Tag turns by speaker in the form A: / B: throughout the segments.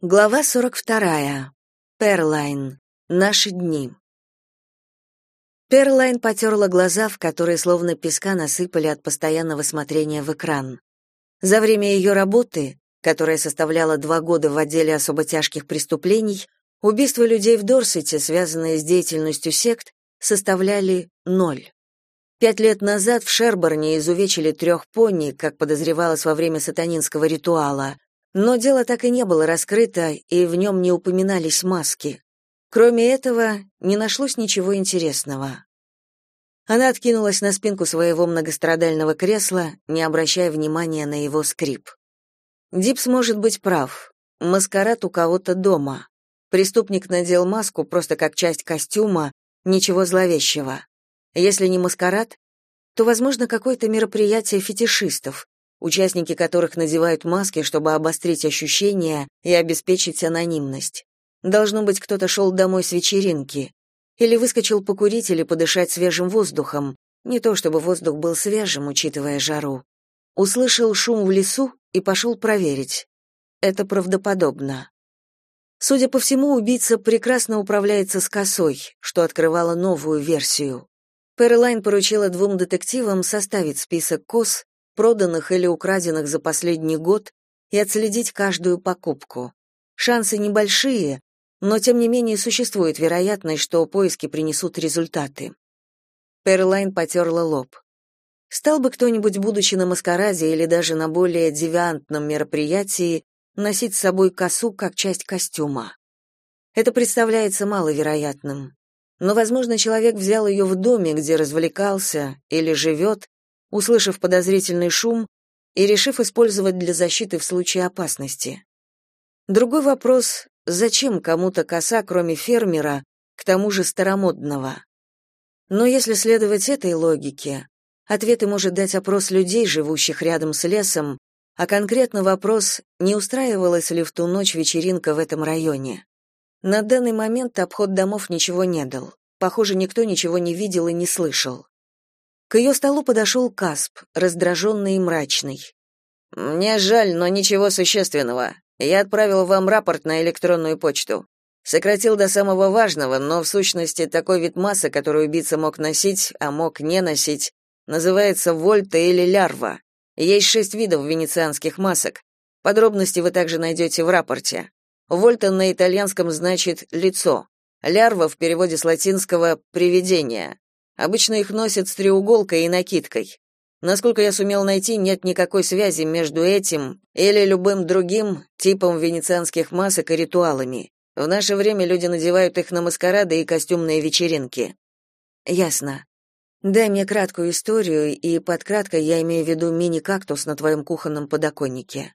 A: Глава 42. Перлайн. Наши дни. Перлайн потерла глаза, в которые словно песка насыпали от постоянного смотрения в экран. За время ее работы, которая составляла два года в отделе особо тяжких преступлений, убийства людей в Дорсете, связанные с деятельностью сект, составляли ноль. Пять лет назад в Шерборне изувечили трех пони, как подозревалось во время сатанинского ритуала — но дело так и не было раскрыто, и в нем не упоминались маски. Кроме этого, не нашлось ничего интересного. Она откинулась на спинку своего многострадального кресла, не обращая внимания на его скрип. Дипс может быть прав. Маскарад у кого-то дома. Преступник надел маску просто как часть костюма, ничего зловещего. Если не маскарад, то, возможно, какое-то мероприятие фетишистов, участники которых надевают маски, чтобы обострить ощущения и обеспечить анонимность. Должно быть, кто-то шел домой с вечеринки. Или выскочил покурить или подышать свежим воздухом. Не то чтобы воздух был свежим, учитывая жару. Услышал шум в лесу и пошел проверить. Это правдоподобно. Судя по всему, убийца прекрасно управляется с косой, что открывало новую версию. Перлайн поручила двум детективам составить список кос, проданных или украденных за последний год, и отследить каждую покупку. Шансы небольшие, но тем не менее существует вероятность, что поиски принесут результаты. Перлайн потерла лоб. Стал бы кто-нибудь, будучи на маскараде или даже на более девиантном мероприятии, носить с собой косу как часть костюма? Это представляется маловероятным. Но, возможно, человек взял ее в доме, где развлекался или живет, услышав подозрительный шум и решив использовать для защиты в случае опасности. Другой вопрос — зачем кому-то коса, кроме фермера, к тому же старомодного? Но если следовать этой логике, ответы может дать опрос людей, живущих рядом с лесом, а конкретно вопрос, не устраивалась ли в ту ночь вечеринка в этом районе. На данный момент обход домов ничего не дал. Похоже, никто ничего не видел и не слышал. К ее столу подошел Касп, раздраженный и мрачный. «Мне жаль, но ничего существенного. Я отправил вам рапорт на электронную почту. Сократил до самого важного, но в сущности такой вид массы, который убийца мог носить, а мог не носить, называется вольта или лярва. Есть шесть видов венецианских масок. Подробности вы также найдете в рапорте. Вольта на итальянском значит «лицо». Лярва в переводе с латинского «привидение». Обычно их носят с треуголкой и накидкой. Насколько я сумел найти, нет никакой связи между этим или любым другим типом венецианских масок и ритуалами. В наше время люди надевают их на маскарады и костюмные вечеринки. Ясно. Дай мне краткую историю, и под краткой я имею в виду мини-кактус на твоем кухонном подоконнике.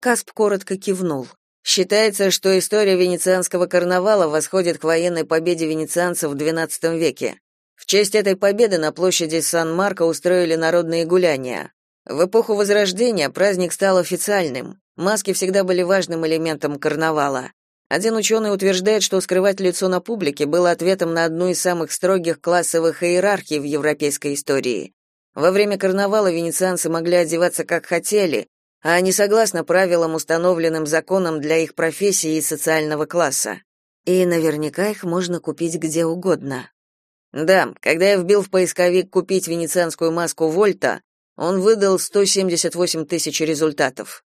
A: Касп коротко кивнул. Считается, что история венецианского карнавала восходит к военной победе венецианцев в XII веке. В честь этой победы на площади Сан-Марко устроили народные гуляния. В эпоху Возрождения праздник стал официальным. Маски всегда были важным элементом карнавала. Один ученый утверждает, что скрывать лицо на публике было ответом на одну из самых строгих классовых иерархий в европейской истории. Во время карнавала венецианцы могли одеваться как хотели, а не согласно правилам, установленным законом для их профессии и социального класса. И наверняка их можно купить где угодно. Да, когда я вбил в поисковик «купить венецианскую маску Вольта», он выдал 178 тысяч результатов.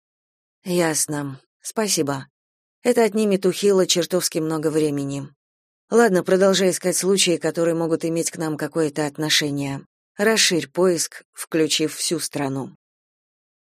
A: Ясно. Спасибо. Это отнимет у Хилла чертовски много времени. Ладно, продолжай искать случаи, которые могут иметь к нам какое-то отношение. Расширь поиск, включив всю страну.